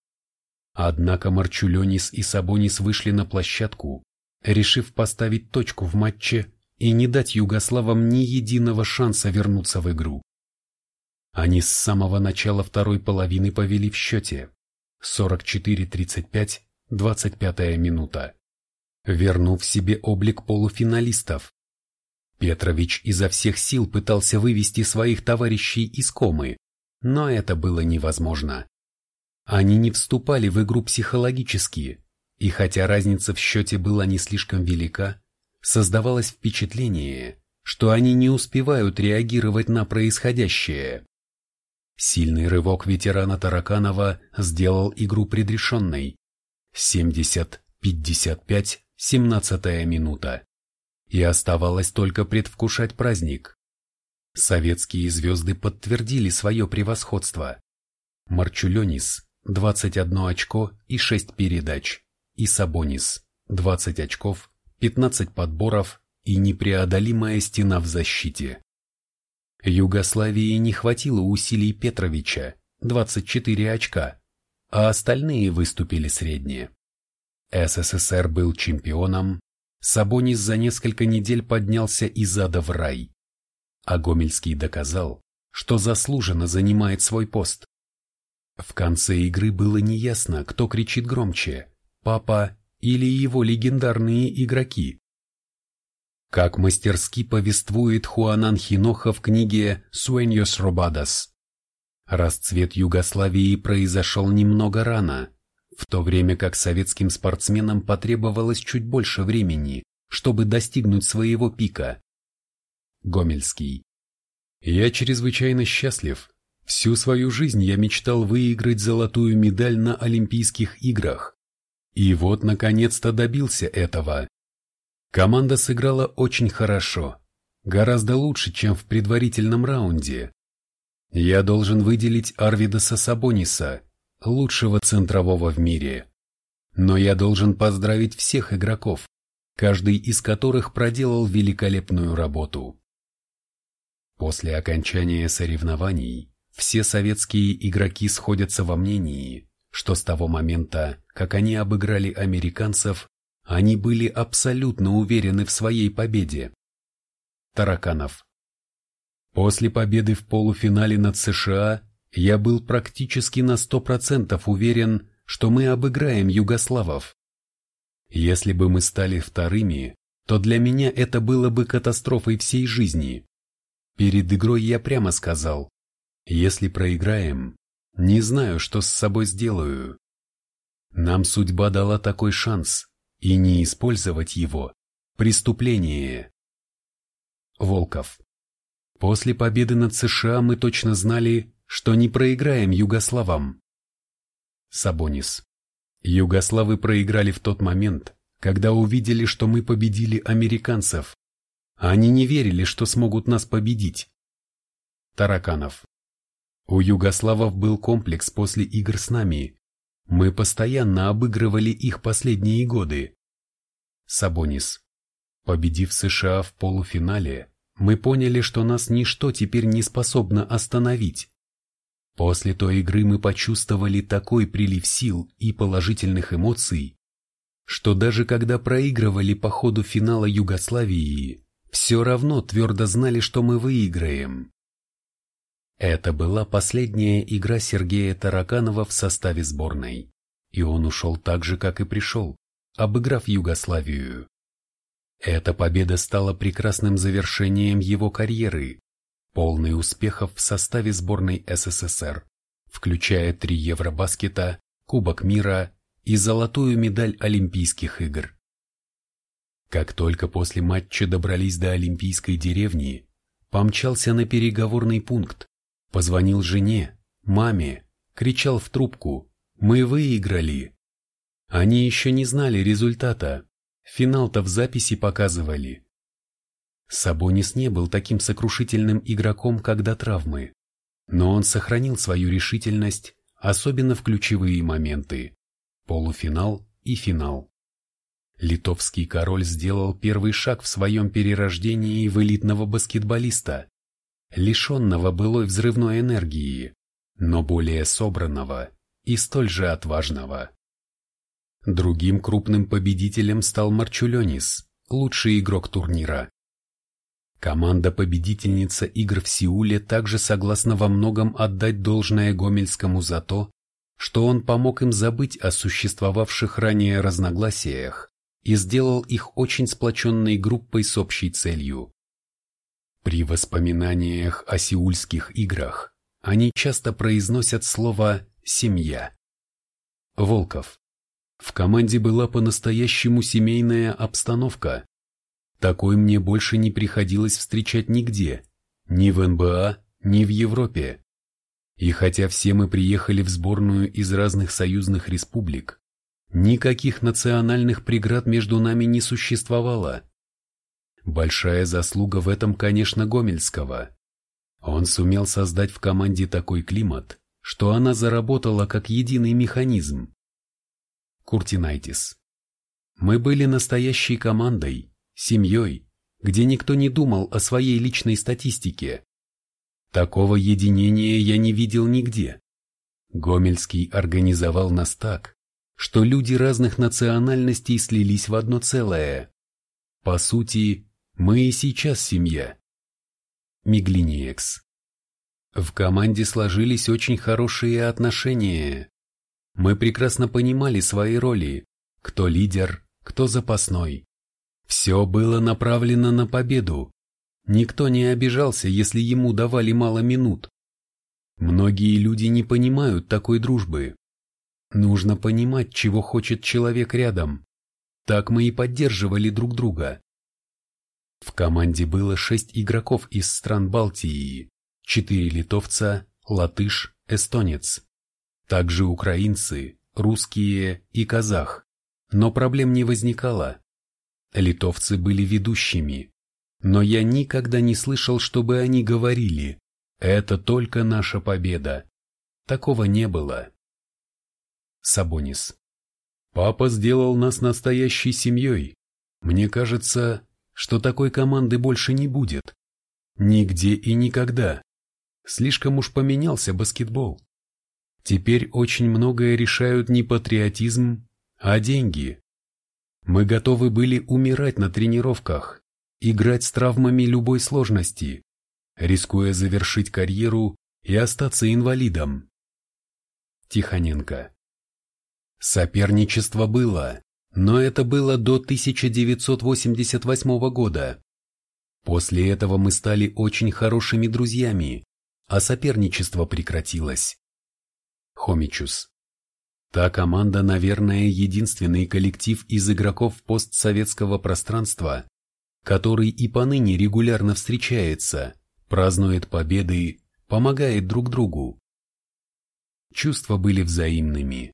Однако Марчуленис и Сабонис вышли на площадку, решив поставить точку в матче и не дать югославам ни единого шанса вернуться в игру. Они с самого начала второй половины повели в счете 44-35 25 минута. Вернув себе облик полуфиналистов, Петрович изо всех сил пытался вывести своих товарищей из комы, но это было невозможно. Они не вступали в игру психологически, и хотя разница в счете была не слишком велика, создавалось впечатление, что они не успевают реагировать на происходящее. Сильный рывок ветерана Тараканова сделал игру предрешенной, 70-55, 17 минута. И оставалось только предвкушать праздник. Советские звезды подтвердили свое превосходство. Марчуленис – 21 очко и 6 передач, и Сабонис – 20 очков, 15 подборов и непреодолимая стена в защите. Югославии не хватило усилий Петровича – 24 очка, а остальные выступили средние. СССР был чемпионом, Сабонис за несколько недель поднялся из ада в рай. А Гомельский доказал, что заслуженно занимает свой пост. В конце игры было неясно, кто кричит громче – папа или его легендарные игроки. Как мастерски повествует Хуанан Хиноха в книге «Суэньос Робадас», расцвет Югославии произошел немного рано – в то время как советским спортсменам потребовалось чуть больше времени, чтобы достигнуть своего пика. Гомельский. Я чрезвычайно счастлив. Всю свою жизнь я мечтал выиграть золотую медаль на Олимпийских играх. И вот, наконец-то добился этого. Команда сыграла очень хорошо, гораздо лучше, чем в предварительном раунде. Я должен выделить Арвидаса Сабониса, лучшего центрового в мире. Но я должен поздравить всех игроков, каждый из которых проделал великолепную работу. После окончания соревнований все советские игроки сходятся во мнении, что с того момента, как они обыграли американцев, они были абсолютно уверены в своей победе. Тараканов. После победы в полуфинале над США я был практически на сто процентов уверен, что мы обыграем югославов. Если бы мы стали вторыми, то для меня это было бы катастрофой всей жизни. Перед игрой я прямо сказал, если проиграем, не знаю, что с собой сделаю. Нам судьба дала такой шанс, и не использовать его – преступление. Волков. После победы над США мы точно знали, что не проиграем югославам. Сабонис. Югославы проиграли в тот момент, когда увидели, что мы победили американцев. Они не верили, что смогут нас победить. Тараканов. У югославов был комплекс после игр с нами. Мы постоянно обыгрывали их последние годы. Сабонис. Победив США в полуфинале, мы поняли, что нас ничто теперь не способно остановить. После той игры мы почувствовали такой прилив сил и положительных эмоций, что даже когда проигрывали по ходу финала Югославии, все равно твердо знали, что мы выиграем. Это была последняя игра Сергея Тараканова в составе сборной, и он ушел так же, как и пришел, обыграв Югославию. Эта победа стала прекрасным завершением его карьеры, полный успехов в составе сборной СССР, включая три Евробаскета, Кубок мира и золотую медаль Олимпийских игр. Как только после матча добрались до Олимпийской деревни, помчался на переговорный пункт, позвонил жене, маме, кричал в трубку «Мы выиграли!». Они еще не знали результата, финал-то в записи показывали – Сабонис не был таким сокрушительным игроком, как до травмы, но он сохранил свою решительность, особенно в ключевые моменты – полуфинал и финал. Литовский король сделал первый шаг в своем перерождении в элитного баскетболиста, лишенного былой взрывной энергии, но более собранного и столь же отважного. Другим крупным победителем стал Марчуленис, лучший игрок турнира. Команда-победительница игр в Сеуле также согласна во многом отдать должное Гомельскому за то, что он помог им забыть о существовавших ранее разногласиях и сделал их очень сплоченной группой с общей целью. При воспоминаниях о сеульских играх они часто произносят слово «семья». Волков. В команде была по-настоящему семейная обстановка, такой мне больше не приходилось встречать нигде, ни в НБА, ни в Европе. И хотя все мы приехали в сборную из разных союзных республик, никаких национальных преград между нами не существовало. Большая заслуга в этом, конечно, Гомельского. Он сумел создать в команде такой климат, что она заработала как единый механизм. Куртинайтис. Мы были настоящей командой, семьей, где никто не думал о своей личной статистике. Такого единения я не видел нигде. Гомельский организовал нас так, что люди разных национальностей слились в одно целое. По сути, мы и сейчас семья. Миглиниекс. В команде сложились очень хорошие отношения. Мы прекрасно понимали свои роли, кто лидер, кто запасной. Все было направлено на победу. Никто не обижался, если ему давали мало минут. Многие люди не понимают такой дружбы. Нужно понимать, чего хочет человек рядом. Так мы и поддерживали друг друга. В команде было шесть игроков из стран Балтии, четыре литовца, латыш, эстонец. Также украинцы, русские и казах. Но проблем не возникало. Литовцы были ведущими. Но я никогда не слышал, чтобы они говорили «Это только наша победа». Такого не было. Сабонис. Папа сделал нас настоящей семьей. Мне кажется, что такой команды больше не будет. Нигде и никогда. Слишком уж поменялся баскетбол. Теперь очень многое решают не патриотизм, а деньги. Мы готовы были умирать на тренировках, играть с травмами любой сложности, рискуя завершить карьеру и остаться инвалидом. Тихоненко. Соперничество было, но это было до 1988 года. После этого мы стали очень хорошими друзьями, а соперничество прекратилось. Хомичус. Та команда, наверное, единственный коллектив из игроков постсоветского пространства, который и поныне регулярно встречается, празднует победы, помогает друг другу. Чувства были взаимными.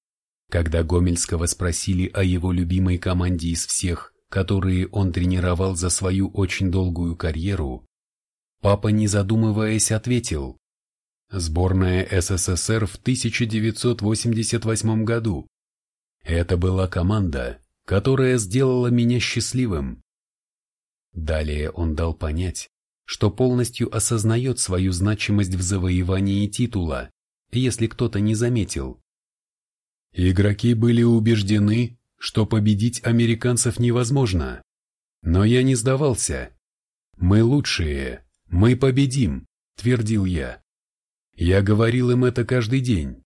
Когда Гомельского спросили о его любимой команде из всех, которые он тренировал за свою очень долгую карьеру, папа, не задумываясь, ответил Сборная СССР в 1988 году. Это была команда, которая сделала меня счастливым. Далее он дал понять, что полностью осознает свою значимость в завоевании титула, если кто-то не заметил. Игроки были убеждены, что победить американцев невозможно. Но я не сдавался. «Мы лучшие, мы победим», — твердил я. Я говорил им это каждый день.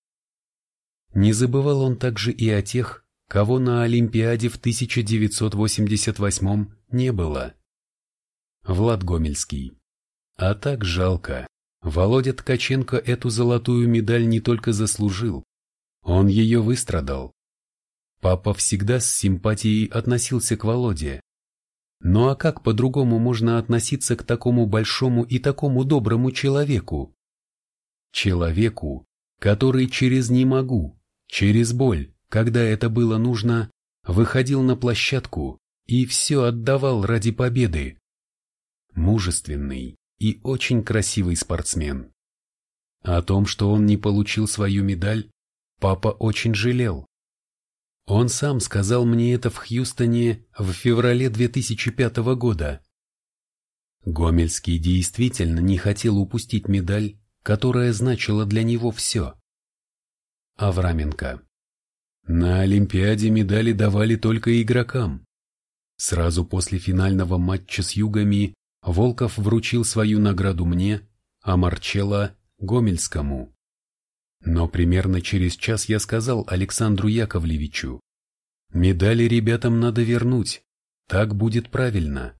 Не забывал он также и о тех, кого на Олимпиаде в 1988 не было. Влад Гомельский. А так жалко. Володя Ткаченко эту золотую медаль не только заслужил, он ее выстрадал. Папа всегда с симпатией относился к Володе. Ну а как по-другому можно относиться к такому большому и такому доброму человеку? Человеку, который через «не могу», через боль, когда это было нужно, выходил на площадку и все отдавал ради победы. Мужественный и очень красивый спортсмен. О том, что он не получил свою медаль, папа очень жалел. Он сам сказал мне это в Хьюстоне в феврале 2005 года. Гомельский действительно не хотел упустить медаль которая значила для него все. Авраменко. На Олимпиаде медали давали только игрокам. Сразу после финального матча с Югами Волков вручил свою награду мне, а Марчелло – Гомельскому. Но примерно через час я сказал Александру Яковлевичу, медали ребятам надо вернуть, так будет правильно.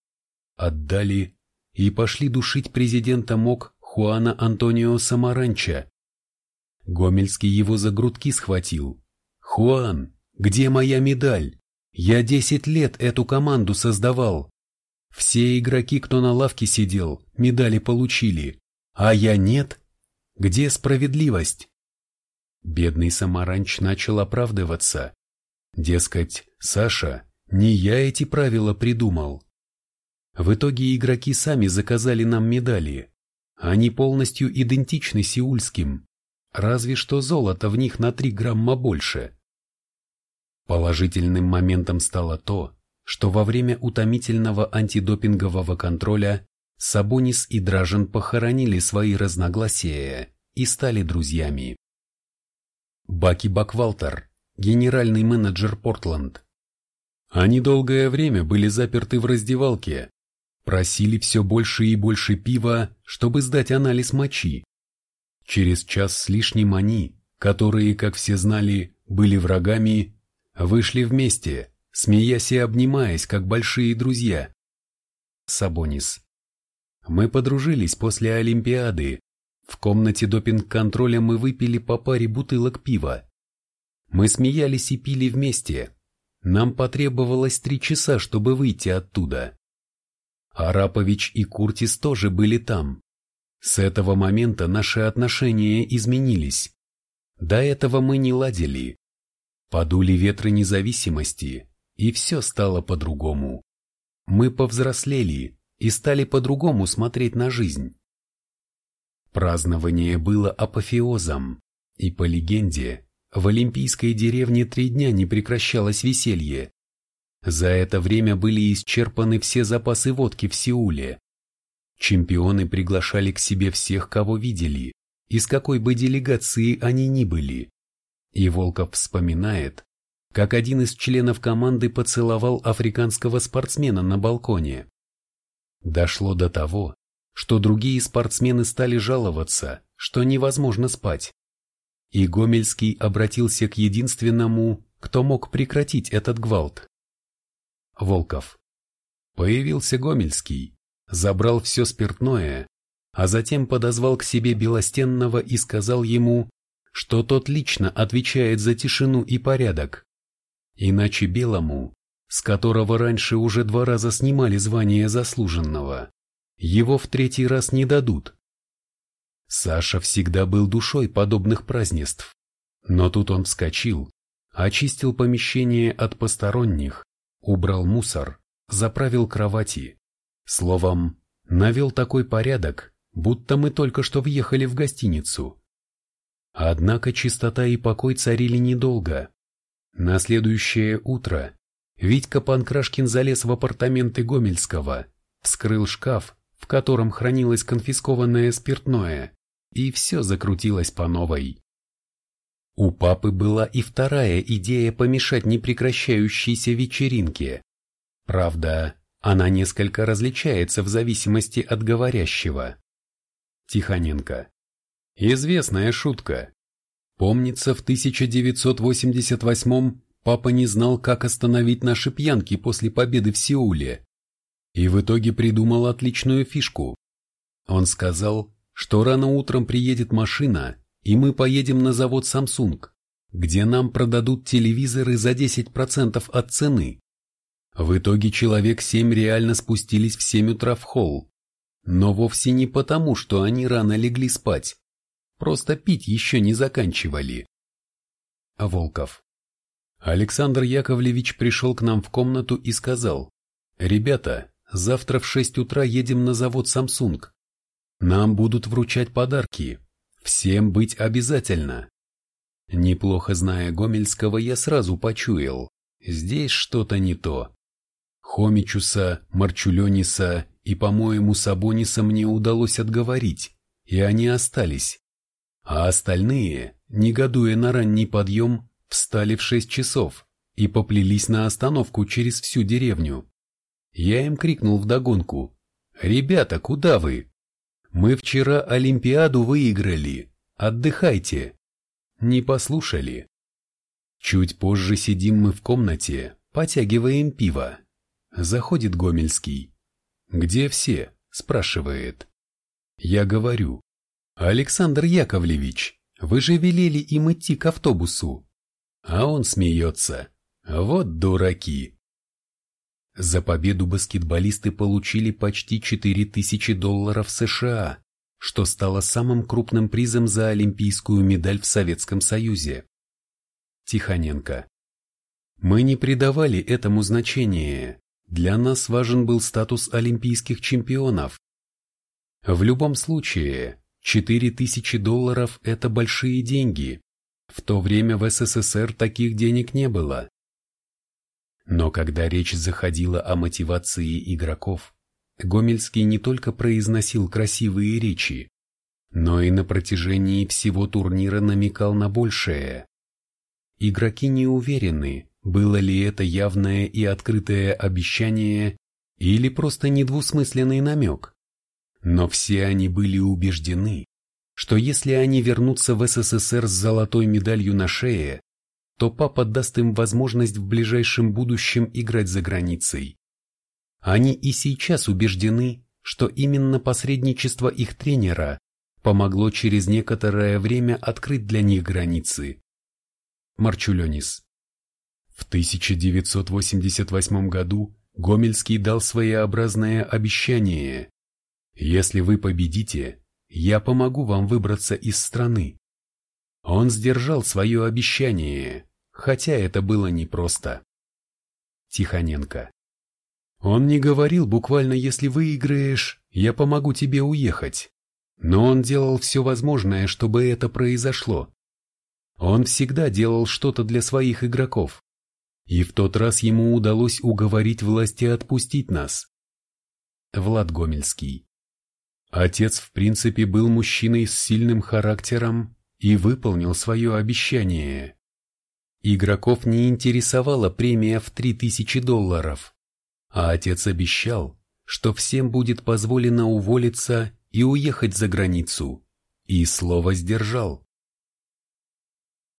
Отдали и пошли душить президента МОК Хуана Антонио Самаранча. Гомельский его за грудки схватил. «Хуан, где моя медаль? Я десять лет эту команду создавал. Все игроки, кто на лавке сидел, медали получили, а я нет. Где справедливость?» Бедный Самаранч начал оправдываться. Дескать, Саша, не я эти правила придумал. В итоге игроки сами заказали нам медали. Они полностью идентичны сеульским, разве что золото в них на 3 грамма больше. Положительным моментом стало то, что во время утомительного антидопингового контроля Сабонис и Дражен похоронили свои разногласия и стали друзьями. Баки Баквалтер, генеральный менеджер Портленд. Они долгое время были заперты в раздевалке, просили все больше и больше пива, чтобы сдать анализ мочи. Через час с лишним они, которые, как все знали, были врагами, вышли вместе, смеясь и обнимаясь, как большие друзья. Сабонис. Мы подружились после Олимпиады. В комнате допинг-контроля мы выпили по паре бутылок пива. Мы смеялись и пили вместе. Нам потребовалось три часа, чтобы выйти оттуда. Арапович и Куртис тоже были там. С этого момента наши отношения изменились. До этого мы не ладили. Подули ветры независимости, и все стало по-другому. Мы повзрослели и стали по-другому смотреть на жизнь. Празднование было апофеозом, и по легенде, в Олимпийской деревне три дня не прекращалось веселье. За это время были исчерпаны все запасы водки в Сеуле. Чемпионы приглашали к себе всех, кого видели, из какой бы делегации они ни были. И Волков вспоминает, как один из членов команды поцеловал африканского спортсмена на балконе. Дошло до того, что другие спортсмены стали жаловаться, что невозможно спать. И Гомельский обратился к единственному, кто мог прекратить этот гвалт. Волков. Появился Гомельский, забрал все спиртное, а затем подозвал к себе Белостенного и сказал ему, что тот лично отвечает за тишину и порядок. Иначе Белому, с которого раньше уже два раза снимали звание заслуженного, его в третий раз не дадут. Саша всегда был душой подобных празднеств, но тут он вскочил, очистил помещение от посторонних, убрал мусор, заправил кровати, Словом, навел такой порядок, будто мы только что въехали в гостиницу. Однако чистота и покой царили недолго. На следующее утро Витька Панкрашкин залез в апартаменты Гомельского, вскрыл шкаф, в котором хранилось конфискованное спиртное, и все закрутилось по новой. У папы была и вторая идея помешать непрекращающейся вечеринке. Правда, она несколько различается в зависимости от говорящего. Тихоненко. Известная шутка. Помнится, в 1988 папа не знал, как остановить наши пьянки после победы в Сеуле. И в итоге придумал отличную фишку. Он сказал, что рано утром приедет машина, и мы поедем на завод Samsung, где нам продадут телевизоры за 10% от цены. В итоге человек семь реально спустились в семь утра в холл. Но вовсе не потому, что они рано легли спать. Просто пить еще не заканчивали. Волков. Александр Яковлевич пришел к нам в комнату и сказал, «Ребята, завтра в шесть утра едем на завод Samsung. Нам будут вручать подарки. Всем быть обязательно». Неплохо зная Гомельского, я сразу почуял, здесь что-то не то. Хомичуса, Марчулениса и, по-моему, Сабониса мне удалось отговорить, и они остались. А остальные, негодуя на ранний подъем, встали в шесть часов и поплелись на остановку через всю деревню. Я им крикнул вдогонку. «Ребята, куда вы? Мы вчера Олимпиаду выиграли. Отдыхайте!» Не послушали. Чуть позже сидим мы в комнате, потягиваем пиво. Заходит Гомельский. «Где все?» – спрашивает. Я говорю. «Александр Яковлевич, вы же велели им идти к автобусу». А он смеется. «Вот дураки». За победу баскетболисты получили почти 4000 долларов США, что стало самым крупным призом за олимпийскую медаль в Советском Союзе. Тихоненко. Мы не придавали этому значения, для нас важен был статус олимпийских чемпионов. В любом случае, 4000 долларов – это большие деньги. В то время в СССР таких денег не было. Но когда речь заходила о мотивации игроков, Гомельский не только произносил красивые речи, но и на протяжении всего турнира намекал на большее. Игроки не уверены, было ли это явное и открытое обещание или просто недвусмысленный намек. Но все они были убеждены, что если они вернутся в СССР с золотой медалью на шее, то папа даст им возможность в ближайшем будущем играть за границей. Они и сейчас убеждены, что именно посредничество их тренера помогло через некоторое время открыть для них границы. Марчуленис В 1988 году Гомельский дал своеобразное обещание. «Если вы победите, я помогу вам выбраться из страны». Он сдержал свое обещание, хотя это было непросто. Тихоненко Он не говорил буквально «если выиграешь, я помогу тебе уехать». Но он делал все возможное, чтобы это произошло. Он всегда делал что-то для своих игроков. И в тот раз ему удалось уговорить власти отпустить нас. Влад Гомельский. Отец в принципе был мужчиной с сильным характером и выполнил свое обещание. Игроков не интересовала премия в 3000 долларов, а отец обещал, что всем будет позволено уволиться и уехать за границу, и слово сдержал.